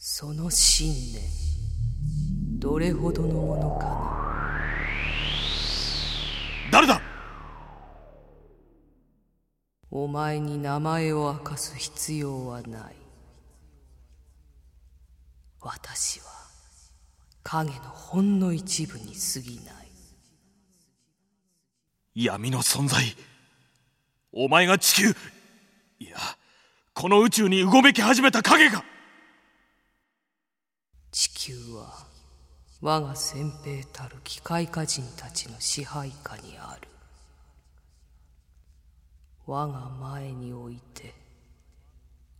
その信念どれほどのものかな？誰だ？お前に名前を明かす必要はない。私は影のほんの一部に過ぎない。闇の存在。お前が地球。いやこの宇宙にうごめき始めた影が地球は我が先兵たる機械化人たちの支配下にある。我が前において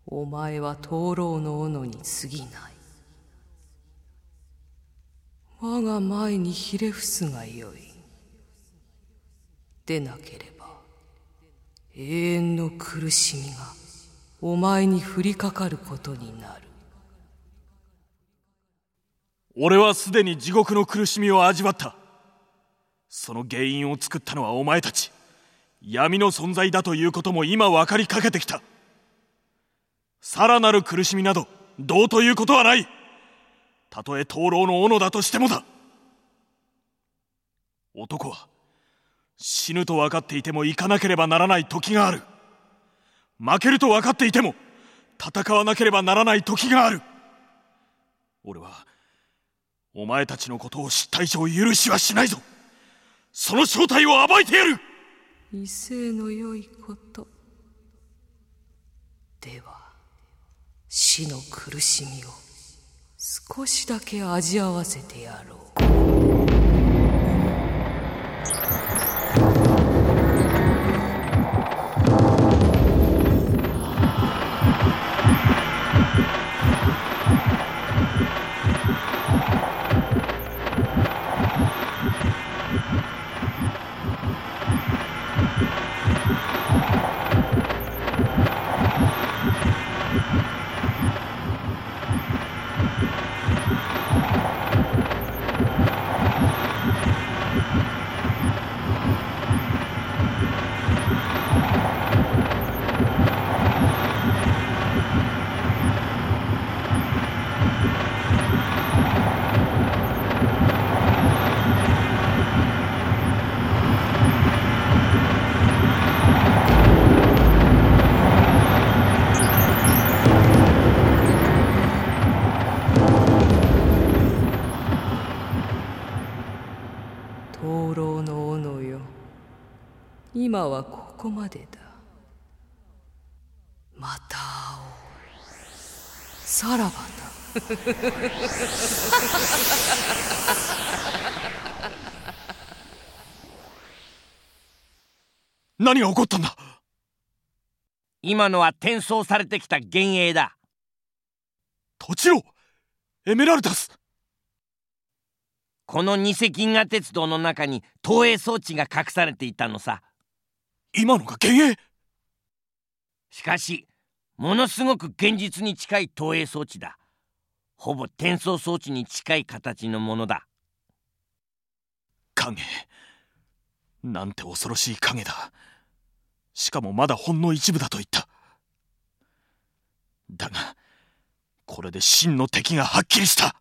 お前は灯籠の斧に過ぎない。我が前にひれ伏すがよい。でなければ永遠の苦しみがお前に降りかかることになる。俺はすでに地獄の苦しみを味わった。その原因を作ったのはお前たち。闇の存在だということも今分かりかけてきた。さらなる苦しみなどどうということはない。たとえ灯籠の斧だとしてもだ。男は死ぬと分かっていても行かなければならない時がある。負けると分かっていても戦わなければならない時がある。俺はお前たちのことを知った以上許しはしないぞ。その正体を暴いてやる。威勢の良いこと。では死の苦しみを少しだけ味わわせてやろう灯籠の斧よ今はここまでだ。また会おう。さらばだ。何が起こったんだ？今のは転送されてきた幻影だ。トチロエメラルダス！この偽銀河鉄道の中に投影装置が隠されていたのさ今のが幻影？しかしものすごく現実に近い投影装置だ。ほぼ転送装置に近い形のものだ。影？なんて恐ろしい影だ。しかもまだほんの一部だと言った。だがこれで真の敵がはっきりした